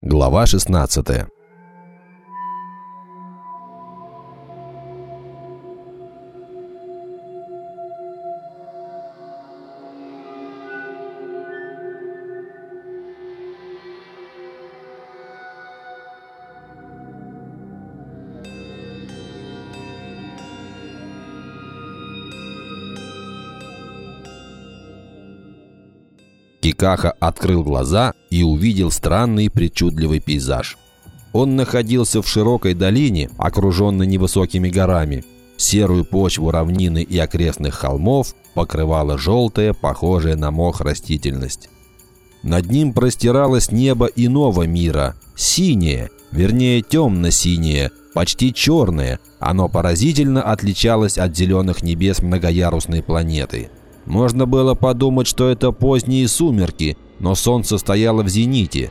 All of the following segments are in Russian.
Глава 16 Кикаха открыл глаза и увидел странный причудливый пейзаж. Он находился в широкой долине, окруженной невысокими горами. Серую почву равнины и окрестных холмов покрывала желтая, похожая на мох растительность. Над ним простиралось небо иного мира, синее, вернее темно-синее, почти черное. Оно поразительно отличалось от зеленых небес многоярусной планеты – можно было подумать, что это поздние сумерки, но солнце стояло в зените.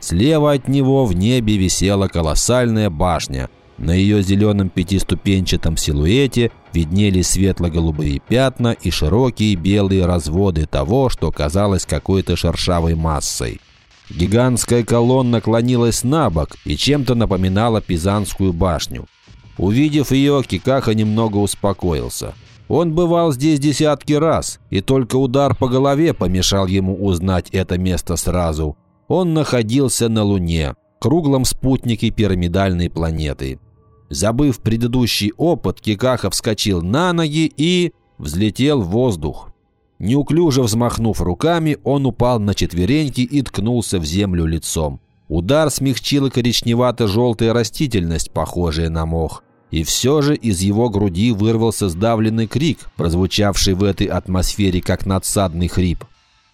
Слева от него в небе висела колоссальная башня. На ее зеленом пятиступенчатом силуэте виднелись светло-голубые пятна и широкие белые разводы того, что казалось какой-то шершавой массой. Гигантская колонна клонилась на бок и чем-то напоминала Пизанскую башню. Увидев ее, Кикаха немного успокоился – он бывал здесь десятки раз, и только удар по голове помешал ему узнать это место сразу. Он находился на Луне, круглом спутнике пирамидальной планеты. Забыв предыдущий опыт, Кикаха вскочил на ноги и взлетел в воздух. Неуклюже взмахнув руками, он упал на четвереньки и ткнулся в землю лицом. Удар смягчила коричневато-желтая растительность, похожая на мох. И все же из его груди вырвался сдавленный крик, прозвучавший в этой атмосфере как надсадный хрип.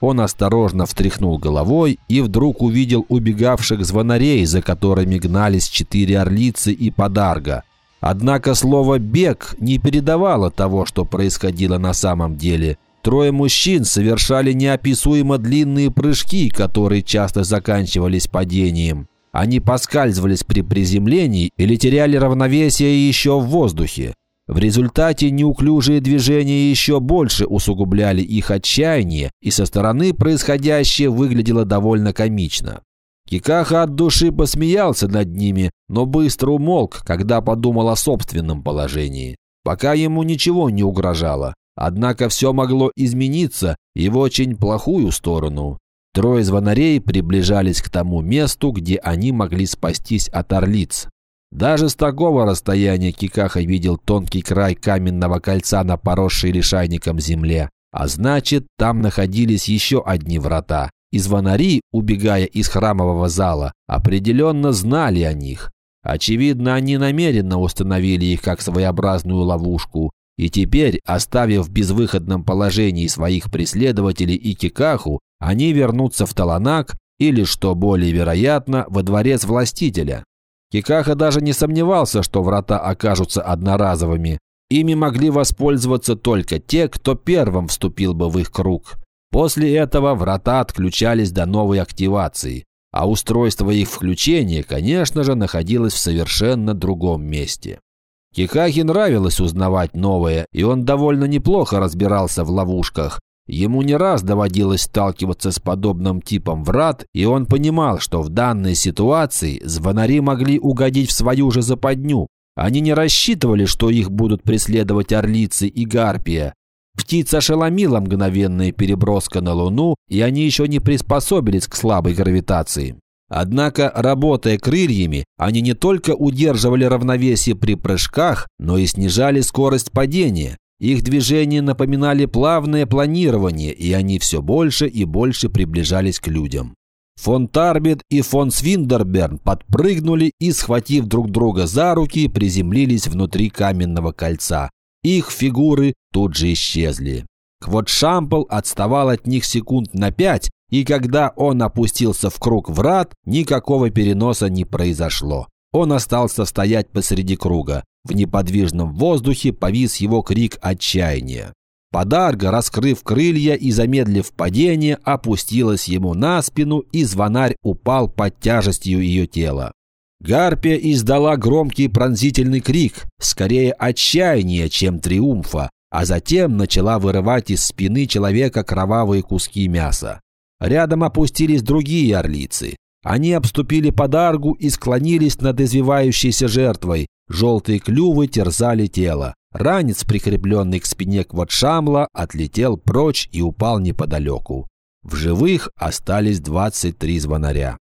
Он осторожно встряхнул головой и вдруг увидел убегавших звонарей, за которыми гнались четыре орлицы и подарга. Однако слово «бег» не передавало того, что происходило на самом деле. Трое мужчин совершали неописуемо длинные прыжки, которые часто заканчивались падением. Они поскальзывались при приземлении или теряли равновесие еще в воздухе. В результате неуклюжие движения еще больше усугубляли их отчаяние, и со стороны происходящее выглядело довольно комично. Кикаха от души посмеялся над ними, но быстро умолк, когда подумал о собственном положении. Пока ему ничего не угрожало, однако все могло измениться и в очень плохую сторону. Трое звонарей приближались к тому месту, где они могли спастись от орлиц. Даже с такого расстояния Кикаха видел тонкий край каменного кольца на поросшей лишайником земле. А значит, там находились еще одни врата. И звонари, убегая из храмового зала, определенно знали о них. Очевидно, они намеренно установили их как своеобразную ловушку. И теперь, оставив в безвыходном положении своих преследователей и Кикаху, они вернутся в Таланак или, что более вероятно, во дворец властителя. Кикаха даже не сомневался, что врата окажутся одноразовыми. Ими могли воспользоваться только те, кто первым вступил бы в их круг. После этого врата отключались до новой активации, а устройство их включения, конечно же, находилось в совершенно другом месте. Кикахе нравилось узнавать новое, и он довольно неплохо разбирался в ловушках, Ему не раз доводилось сталкиваться с подобным типом врат, и он понимал, что в данной ситуации звонари могли угодить в свою же западню. Они не рассчитывали, что их будут преследовать орлицы и гарпия. Птица ошеломила мгновенная переброска на Луну, и они еще не приспособились к слабой гравитации. Однако, работая крыльями, они не только удерживали равновесие при прыжках, но и снижали скорость падения. Их движения напоминали плавное планирование, и они все больше и больше приближались к людям. Фон Тарбит и фон Свиндерберн подпрыгнули и, схватив друг друга за руки, приземлились внутри каменного кольца. Их фигуры тут же исчезли. Квот отставал от них секунд на пять, и когда он опустился в круг врат, никакого переноса не произошло. Он остался стоять посреди круга. В неподвижном воздухе повис его крик отчаяния. Подарга, раскрыв крылья и замедлив падение, опустилась ему на спину, и звонарь упал под тяжестью ее тела. Гарпия издала громкий пронзительный крик, скорее отчаяния, чем триумфа, а затем начала вырывать из спины человека кровавые куски мяса. Рядом опустились другие орлицы. Они обступили подаргу и склонились над извивающейся жертвой. Желтые клювы терзали тело. Ранец, прикрепленный к спине Квадшамла, отлетел прочь и упал неподалеку. В живых остались 23 звонаря.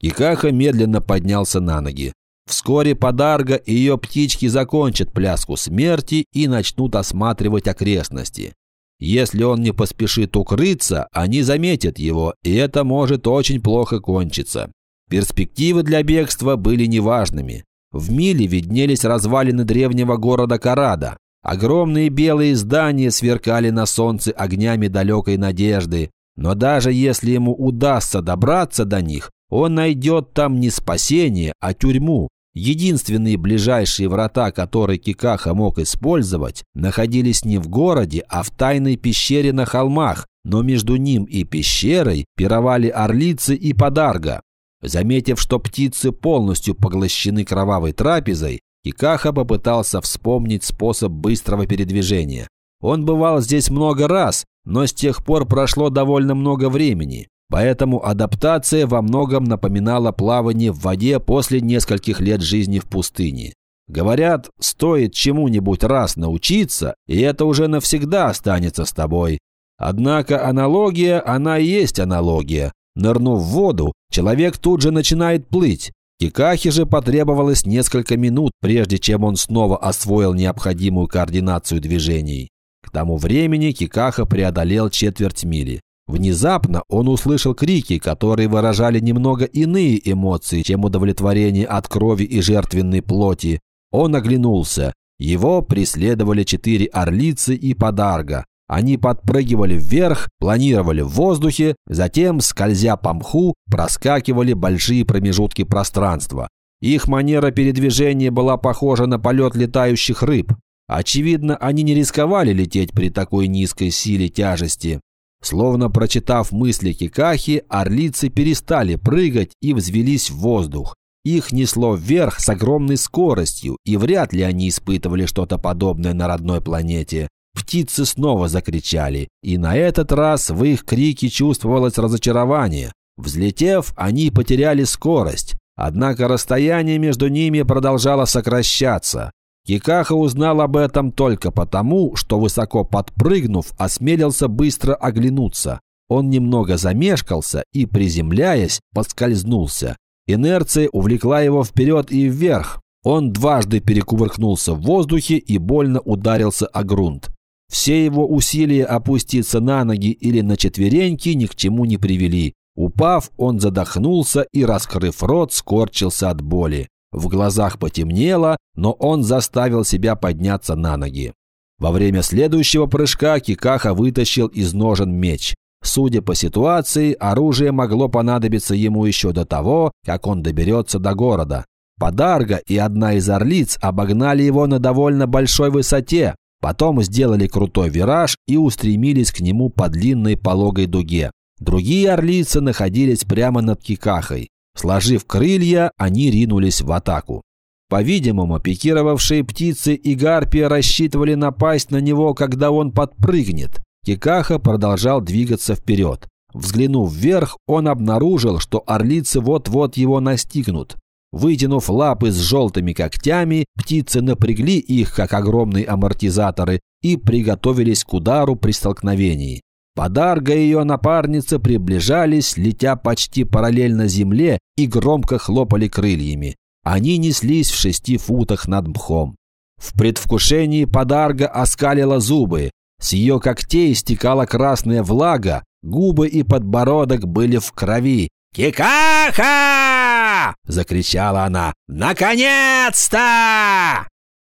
Кикаха медленно поднялся на ноги. Вскоре Подарга и ее птички закончат пляску смерти и начнут осматривать окрестности. Если он не поспешит укрыться, они заметят его, и это может очень плохо кончиться. Перспективы для бегства были неважными. В миле виднелись развалины древнего города Карада. Огромные белые здания сверкали на солнце огнями далекой надежды. Но даже если ему удастся добраться до них, он найдет там не спасение, а тюрьму. Единственные ближайшие врата, которые Кикаха мог использовать, находились не в городе, а в тайной пещере на холмах, но между ним и пещерой пировали орлицы и подарга. Заметив, что птицы полностью поглощены кровавой трапезой, Кикаха попытался вспомнить способ быстрого передвижения. Он бывал здесь много раз, но с тех пор прошло довольно много времени. Поэтому адаптация во многом напоминала плавание в воде после нескольких лет жизни в пустыне. Говорят, стоит чему-нибудь раз научиться, и это уже навсегда останется с тобой. Однако аналогия, она и есть аналогия. Нырнув в воду, человек тут же начинает плыть. Кикахе же потребовалось несколько минут, прежде чем он снова освоил необходимую координацию движений. К тому времени Кикаха преодолел четверть мили. Внезапно он услышал крики, которые выражали немного иные эмоции, чем удовлетворение от крови и жертвенной плоти. Он оглянулся. Его преследовали четыре орлицы и подарга. Они подпрыгивали вверх, планировали в воздухе, затем, скользя по мху, проскакивали большие промежутки пространства. Их манера передвижения была похожа на полет летающих рыб. Очевидно, они не рисковали лететь при такой низкой силе тяжести. Словно прочитав мысли Кикахи, орлицы перестали прыгать и взвелись в воздух. Их несло вверх с огромной скоростью, и вряд ли они испытывали что-то подобное на родной планете. Птицы снова закричали, и на этот раз в их крике чувствовалось разочарование. Взлетев, они потеряли скорость, однако расстояние между ними продолжало сокращаться. Кикаха узнал об этом только потому, что, высоко подпрыгнув, осмелился быстро оглянуться. Он немного замешкался и, приземляясь, подскользнулся. Инерция увлекла его вперед и вверх. Он дважды перекувыркнулся в воздухе и больно ударился о грунт. Все его усилия опуститься на ноги или на четвереньки ни к чему не привели. Упав, он задохнулся и, раскрыв рот, скорчился от боли. В глазах потемнело, но он заставил себя подняться на ноги. Во время следующего прыжка Кикаха вытащил из ножен меч. Судя по ситуации, оружие могло понадобиться ему еще до того, как он доберется до города. Подарга и одна из орлиц обогнали его на довольно большой высоте, потом сделали крутой вираж и устремились к нему по длинной пологой дуге. Другие орлицы находились прямо над Кикахой. Сложив крылья, они ринулись в атаку. По-видимому, пикировавшие птицы и гарпия рассчитывали напасть на него, когда он подпрыгнет. Кикаха продолжал двигаться вперед. Взглянув вверх, он обнаружил, что орлицы вот-вот его настигнут. Вытянув лапы с желтыми когтями, птицы напрягли их, как огромные амортизаторы, и приготовились к удару при столкновении. Подарга и ее напарница приближались, летя почти параллельно земле и громко хлопали крыльями. Они неслись в шести футах над мхом. В предвкушении подарга оскалила зубы. С ее когтей стекала красная влага, губы и подбородок были в крови. «Кикаха!» – закричала она. «Наконец-то!»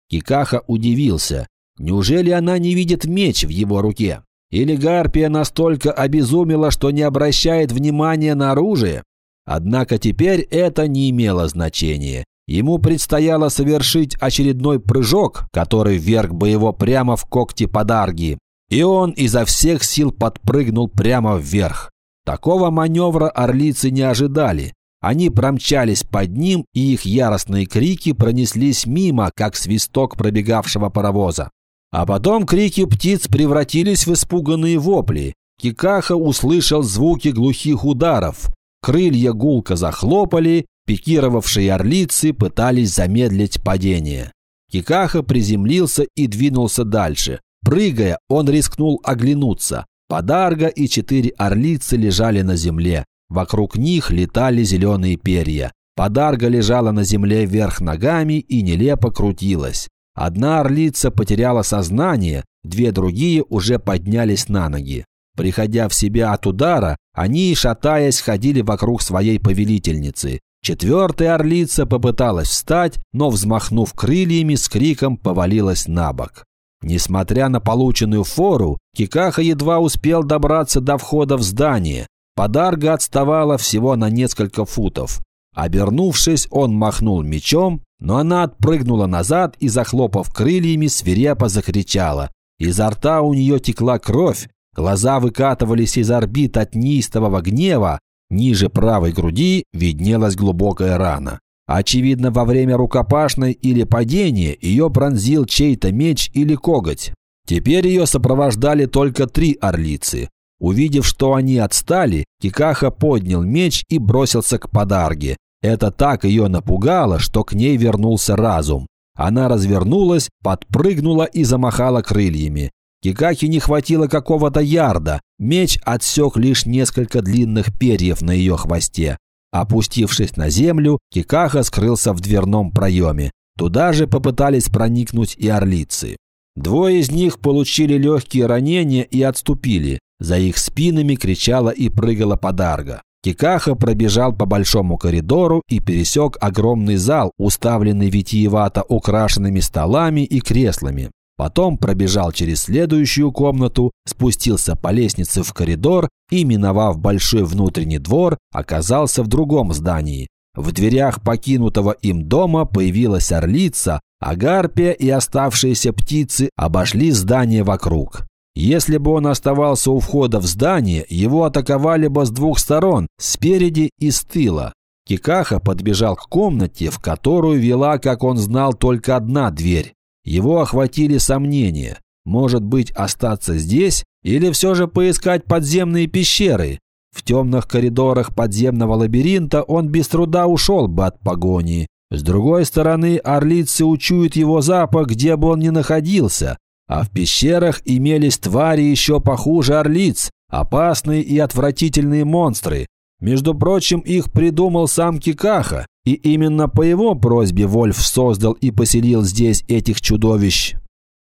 Кикаха удивился. Неужели она не видит меч в его руке? Или Гарпия настолько обезумела, что не обращает внимания на оружие? Однако теперь это не имело значения. Ему предстояло совершить очередной прыжок, который вверг бы его прямо в когти подарги. И он изо всех сил подпрыгнул прямо вверх. Такого маневра орлицы не ожидали. Они промчались под ним, и их яростные крики пронеслись мимо, как свисток пробегавшего паровоза. А потом крики птиц превратились в испуганные вопли. Кикаха услышал звуки глухих ударов. крылья гулко захлопали, пикировавшие орлицы пытались замедлить падение. Кикаха приземлился и двинулся дальше. Прыгая, он рискнул оглянуться. Подарга и четыре орлицы лежали на земле. Вокруг них летали зеленые перья. Подарга лежала на земле вверх ногами и нелепо крутилась. Одна орлица потеряла сознание, две другие уже поднялись на ноги. Приходя в себя от удара, они, шатаясь, ходили вокруг своей повелительницы. Четвертая орлица попыталась встать, но, взмахнув крыльями, с криком повалилась на бок. Несмотря на полученную фору, Кикаха едва успел добраться до входа в здание. Подарга отставала всего на несколько футов. Обернувшись, он махнул мечом, но она отпрыгнула назад и, захлопав крыльями, свирепо закричала. Изо рта у нее текла кровь, глаза выкатывались из орбит от неистового гнева, ниже правой груди виднелась глубокая рана. Очевидно, во время рукопашной или падения ее пронзил чей-то меч или коготь. Теперь ее сопровождали только три орлицы. Увидев, что они отстали, Кикаха поднял меч и бросился к подарге. Это так ее напугало, что к ней вернулся разум. Она развернулась, подпрыгнула и замахала крыльями. Кикахе не хватило какого-то ярда. Меч отсек лишь несколько длинных перьев на ее хвосте. Опустившись на землю, Кикаха скрылся в дверном проеме. Туда же попытались проникнуть и орлицы. Двое из них получили легкие ранения и отступили. За их спинами кричала и прыгала подарга. Кикаха пробежал по большому коридору и пересек огромный зал, уставленный витиевато украшенными столами и креслами. Потом пробежал через следующую комнату, спустился по лестнице в коридор и, миновав большой внутренний двор, оказался в другом здании. В дверях покинутого им дома появилась орлица, а гарпия и оставшиеся птицы обошли здание вокруг. Если бы он оставался у входа в здание, его атаковали бы с двух сторон, спереди и с тыла. Кикаха подбежал к комнате, в которую вела, как он знал, только одна дверь. Его охватили сомнения. Может быть, остаться здесь или все же поискать подземные пещеры? В темных коридорах подземного лабиринта он без труда ушел бы от погони. С другой стороны, орлицы учуют его запах, где бы он ни находился. А в пещерах имелись твари еще похуже орлиц, опасные и отвратительные монстры. Между прочим, их придумал сам Кикаха, и именно по его просьбе Вольф создал и поселил здесь этих чудовищ.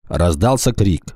Раздался крик.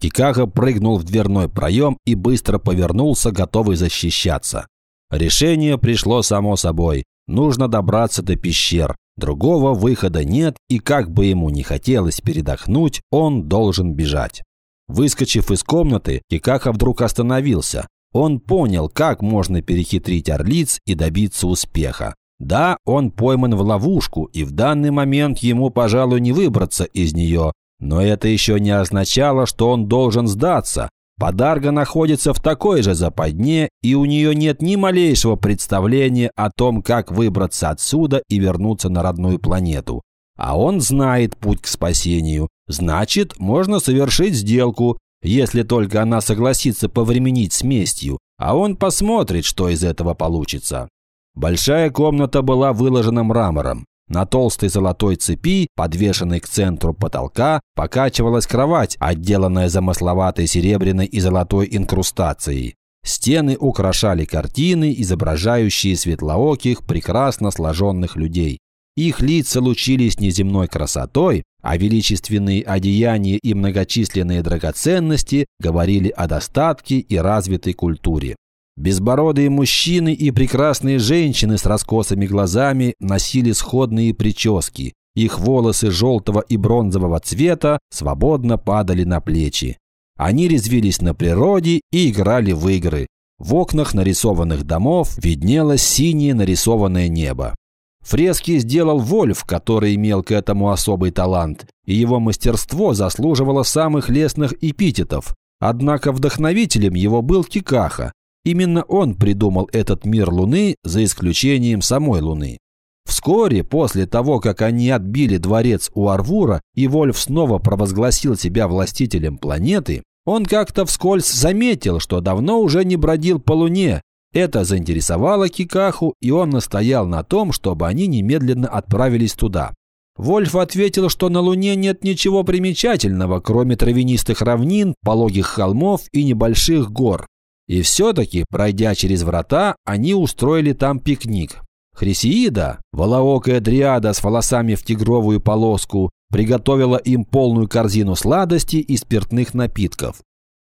Кикаха прыгнул в дверной проем и быстро повернулся, готовый защищаться. Решение пришло само собой. Нужно добраться до пещер. Другого выхода нет, и как бы ему ни хотелось передохнуть, он должен бежать. Выскочив из комнаты, Кикаха вдруг остановился. Он понял, как можно перехитрить орлиц и добиться успеха. Да, он пойман в ловушку, и в данный момент ему, пожалуй, не выбраться из нее. Но это еще не означало, что он должен сдаться. Подарга находится в такой же западне, и у нее нет ни малейшего представления о том, как выбраться отсюда и вернуться на родную планету. А он знает путь к спасению. Значит, можно совершить сделку, если только она согласится повременить с местью, а он посмотрит, что из этого получится. Большая комната была выложена мрамором. На толстой золотой цепи, подвешенной к центру потолка, покачивалась кровать, отделанная замысловатой серебряной и золотой инкрустацией. Стены украшали картины, изображающие светлооких, прекрасно сложенных людей. Их лица лучились неземной красотой, а величественные одеяния и многочисленные драгоценности говорили о достатке и развитой культуре. Безбородые мужчины и прекрасные женщины с раскосыми глазами носили сходные прически. Их волосы желтого и бронзового цвета свободно падали на плечи. Они резвились на природе и играли в игры. В окнах нарисованных домов виднелось синее нарисованное небо. Фрески сделал Вольф, который имел к этому особый талант, и его мастерство заслуживало самых лестных эпитетов. Однако вдохновителем его был Кикаха, Именно он придумал этот мир Луны, за исключением самой Луны. Вскоре, после того, как они отбили дворец у Арвура, и Вольф снова провозгласил себя властителем планеты, он как-то вскользь заметил, что давно уже не бродил по Луне, Это заинтересовало Кикаху, и он настоял на том, чтобы они немедленно отправились туда. Вольф ответил, что на Луне нет ничего примечательного, кроме травянистых равнин, пологих холмов и небольших гор. И все-таки, пройдя через врата, они устроили там пикник. Хрисеида, волоокая дриада с волосами в тигровую полоску, приготовила им полную корзину сладостей и спиртных напитков.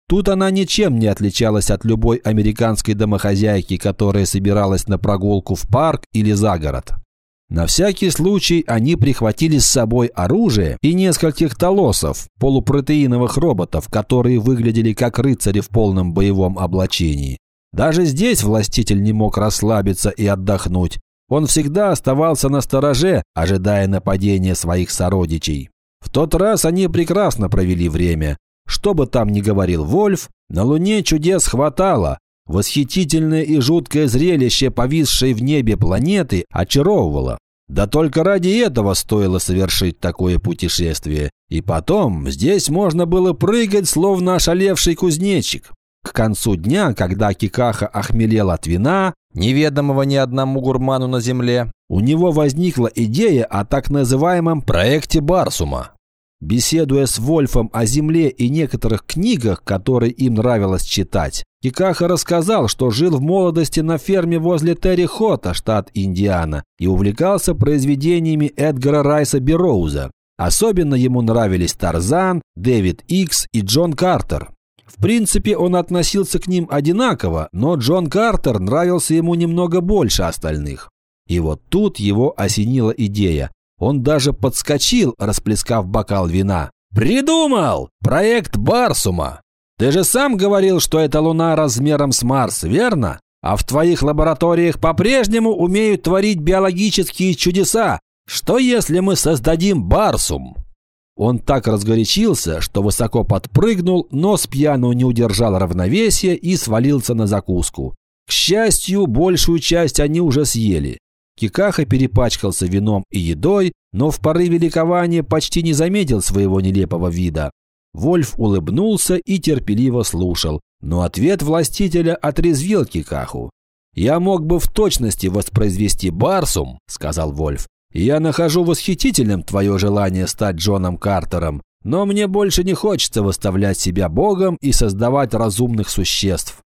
Тут она ничем не отличалась от любой американской домохозяйки, которая собиралась на прогулку в парк или за город. На всякий случай они прихватили с собой оружие и нескольких толосов, полупротеиновых роботов, которые выглядели как рыцари в полном боевом облачении. Даже здесь властитель не мог расслабиться и отдохнуть. Он всегда оставался на стороже, ожидая нападения своих сородичей. В тот раз они прекрасно провели время. Что бы там ни говорил Вольф, на Луне чудес хватало, Восхитительное и жуткое зрелище повисшей в небе планеты очаровывало. Да только ради этого стоило совершить такое путешествие. И потом здесь можно было прыгать, словно ошалевший кузнечик. К концу дня, когда Кикаха охмелел от вина, неведомого ни одному гурману на земле, у него возникла идея о так называемом проекте Барсума. Беседуя с Вольфом о Земле и некоторых книгах, которые им нравилось читать, Кикаха рассказал, что жил в молодости на ферме возле Терри-Хота, штат Индиана, и увлекался произведениями Эдгара Райса Бероуза. Особенно ему нравились Тарзан, Дэвид Икс и Джон Картер. В принципе, он относился к ним одинаково, но Джон Картер нравился ему немного больше остальных. И вот тут его осенила идея. Он даже подскочил, расплескав бокал вина. «Придумал! Проект Барсума! Ты же сам говорил, что эта луна размером с Марс, верно? А в твоих лабораториях по-прежнему умеют творить биологические чудеса. Что если мы создадим Барсум?» Он так разгорячился, что высоко подпрыгнул, но с пьяну не удержал равновесия и свалился на закуску. К счастью, большую часть они уже съели. Кикаха перепачкался вином и едой, но в порыве ликования почти не заметил своего нелепого вида. Вольф улыбнулся и терпеливо слушал, но ответ властителя отрезвил Кикаху. «Я мог бы в точности воспроизвести Барсум», — сказал Вольф. «Я нахожу восхитительным твое желание стать Джоном Картером, но мне больше не хочется выставлять себя богом и создавать разумных существ».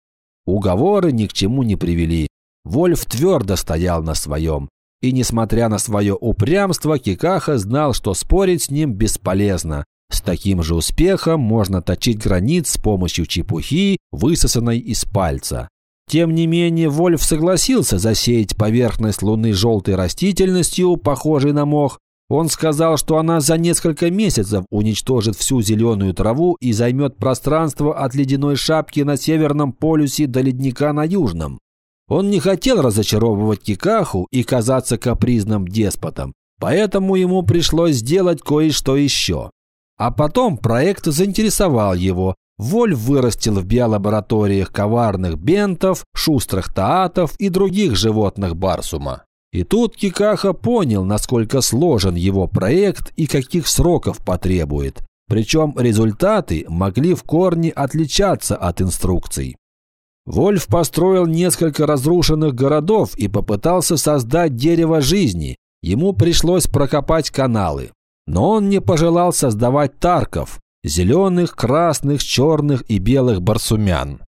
Уговоры ни к чему не привели. Вольф твердо стоял на своем. И несмотря на свое упрямство, Кикаха знал, что спорить с ним бесполезно. С таким же успехом можно точить границ с помощью чепухи, высосанной из пальца. Тем не менее, Вольф согласился засеять поверхность Луны желтой растительностью, похожей на мох. Он сказал, что она за несколько месяцев уничтожит всю зеленую траву и займет пространство от ледяной шапки на северном полюсе до ледника на южном. Он не хотел разочаровывать Кикаху и казаться капризным деспотом, поэтому ему пришлось сделать кое-что еще. А потом проект заинтересовал его. Вольф вырастил в биолабораториях коварных бентов, шустрых таатов и других животных барсума. И тут Кикаха понял, насколько сложен его проект и каких сроков потребует. Причем результаты могли в корне отличаться от инструкций. Вольф построил несколько разрушенных городов и попытался создать дерево жизни. Ему пришлось прокопать каналы. Но он не пожелал создавать тарков – зеленых, красных, черных и белых барсумян.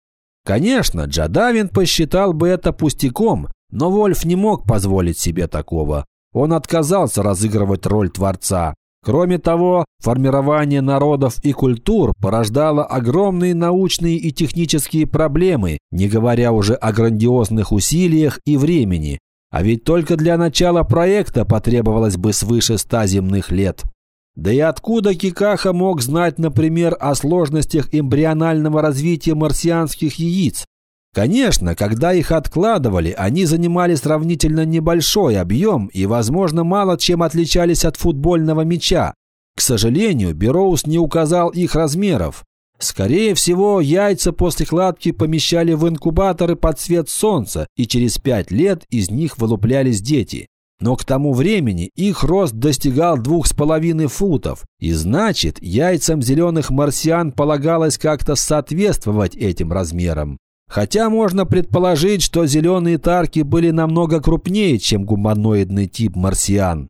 Конечно, Джадавин посчитал бы это пустяком, но Вольф не мог позволить себе такого. Он отказался разыгрывать роль Творца. Кроме того, формирование народов и культур порождало огромные научные и технические проблемы, не говоря уже о грандиозных усилиях и времени. А ведь только для начала проекта потребовалось бы свыше ста земных лет. Да и откуда Кикаха мог знать, например, о сложностях эмбрионального развития марсианских яиц? Конечно, когда их откладывали, они занимали сравнительно небольшой объем и, возможно, мало чем отличались от футбольного мяча. К сожалению, Бероуз не указал их размеров. Скорее всего, яйца после кладки помещали в инкубаторы под свет солнца, и через пять лет из них вылуплялись дети. Но к тому времени их рост достигал двух с половиной футов, и значит, яйцам зеленых марсиан полагалось как-то соответствовать этим размерам. Хотя можно предположить, что зеленые тарки были намного крупнее, чем гуманоидный тип марсиан.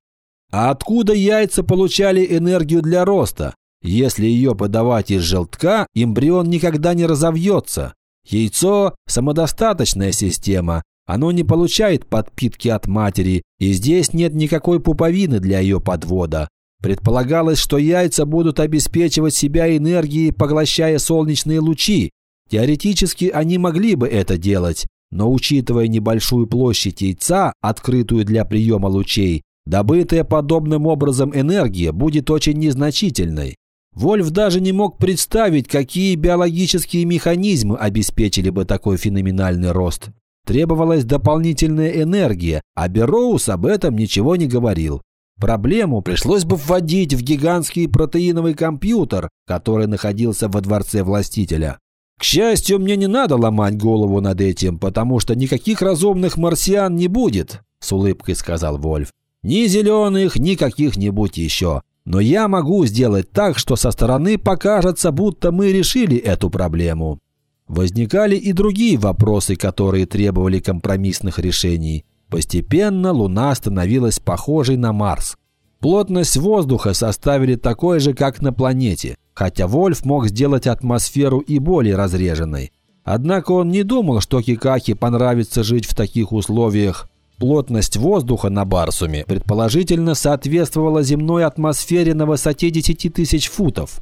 А откуда яйца получали энергию для роста? Если ее подавать из желтка, эмбрион никогда не разовьется. Яйцо – самодостаточная система, оно не получает подпитки от матери, и здесь нет никакой пуповины для ее подвода. Предполагалось, что яйца будут обеспечивать себя энергией, поглощая солнечные лучи. Теоретически они могли бы это делать, но учитывая небольшую площадь яйца, открытую для приема лучей, добытая подобным образом энергия будет очень незначительной. Вольф даже не мог представить, какие биологические механизмы обеспечили бы такой феноменальный рост. Требовалась дополнительная энергия, а Берроуз об этом ничего не говорил. Проблему пришлось бы вводить в гигантский протеиновый компьютер, который находился во дворце властителя. К счастью, мне не надо ломать голову над этим, потому что никаких разумных марсиан не будет, с улыбкой сказал Вольф. Ни зеленых, ни каких-нибудь еще. Но я могу сделать так, что со стороны покажется, будто мы решили эту проблему. Возникали и другие вопросы, которые требовали компромиссных решений. Постепенно Луна становилась похожей на Марс. Плотность воздуха составили такой же, как на планете, хотя Вольф мог сделать атмосферу и более разреженной. Однако он не думал, что Кикахи понравится жить в таких условиях. Плотность воздуха на Барсуме предположительно соответствовала земной атмосфере на высоте 10 тысяч футов.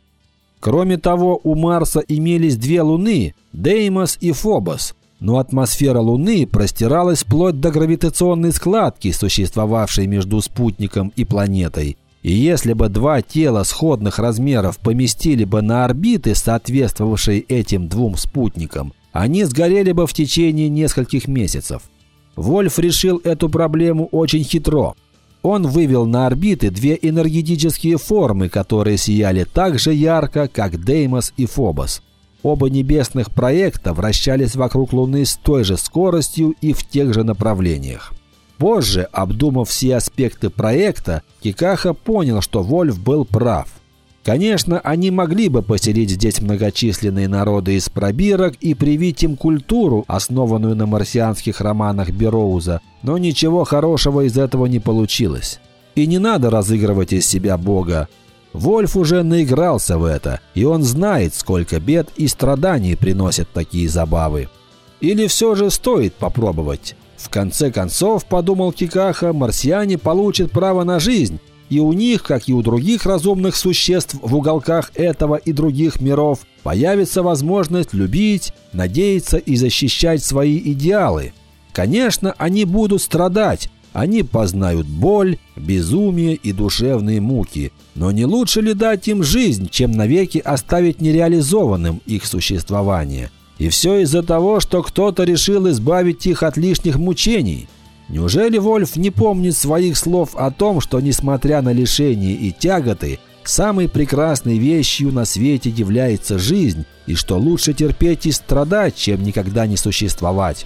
Кроме того, у Марса имелись две Луны – Деймос и Фобос. Но атмосфера Луны простиралась вплоть до гравитационной складки, существовавшей между спутником и планетой. И если бы два тела сходных размеров поместили бы на орбиты, соответствовавшие этим двум спутникам, они сгорели бы в течение нескольких месяцев. Вольф решил эту проблему очень хитро – он вывел на орбиты две энергетические формы, которые сияли так же ярко, как Деймос и Фобос. Оба небесных проекта вращались вокруг Луны с той же скоростью и в тех же направлениях. Позже, обдумав все аспекты проекта, Кикаха понял, что Вольф был прав. Конечно, они могли бы поселить здесь многочисленные народы из пробирок и привить им культуру, основанную на марсианских романах Бероуза, но ничего хорошего из этого не получилось. И не надо разыгрывать из себя Бога. Вольф уже наигрался в это, и он знает, сколько бед и страданий приносят такие забавы. Или все же стоит попробовать? В конце концов, подумал Кикаха, марсиане получат право на жизнь, и у них, как и у других разумных существ в уголках этого и других миров, появится возможность любить, надеяться и защищать свои идеалы. Конечно, они будут страдать, они познают боль, безумие и душевные муки. Но не лучше ли дать им жизнь, чем навеки оставить нереализованным их существование? И все из-за того, что кто-то решил избавить их от лишних мучений – Неужели Вольф не помнит своих слов о том, что, несмотря на лишения и тяготы, самой прекрасной вещью на свете является жизнь, и что лучше терпеть и страдать, чем никогда не существовать?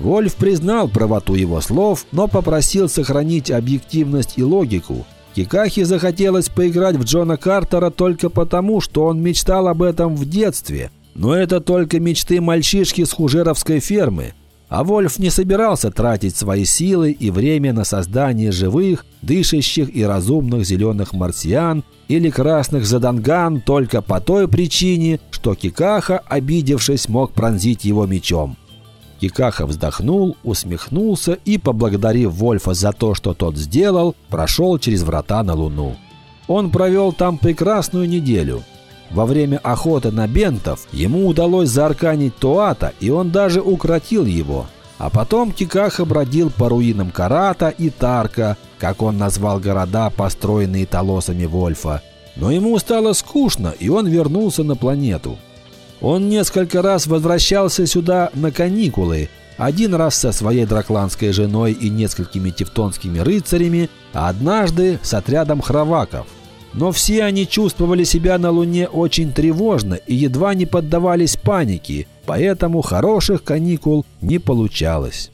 Вольф признал правоту его слов, но попросил сохранить объективность и логику. Кикахи захотелось поиграть в Джона Картера только потому, что он мечтал об этом в детстве. Но это только мечты мальчишки с хужеровской фермы – а Вольф не собирался тратить свои силы и время на создание живых, дышащих и разумных зеленых марсиан или красных заданган только по той причине, что Кикаха, обидевшись, мог пронзить его мечом. Кикаха вздохнул, усмехнулся и, поблагодарив Вольфа за то, что тот сделал, прошел через врата на Луну. Он провел там прекрасную неделю – во время охоты на бентов ему удалось заарканить Туата, и он даже укротил его. А потом Кикаха бродил по руинам Карата и Тарка, как он назвал города, построенные толосами Вольфа. Но ему стало скучно, и он вернулся на планету. Он несколько раз возвращался сюда на каникулы, один раз со своей дракланской женой и несколькими тевтонскими рыцарями, а однажды с отрядом храваков – но все они чувствовали себя на Луне очень тревожно и едва не поддавались панике, поэтому хороших каникул не получалось.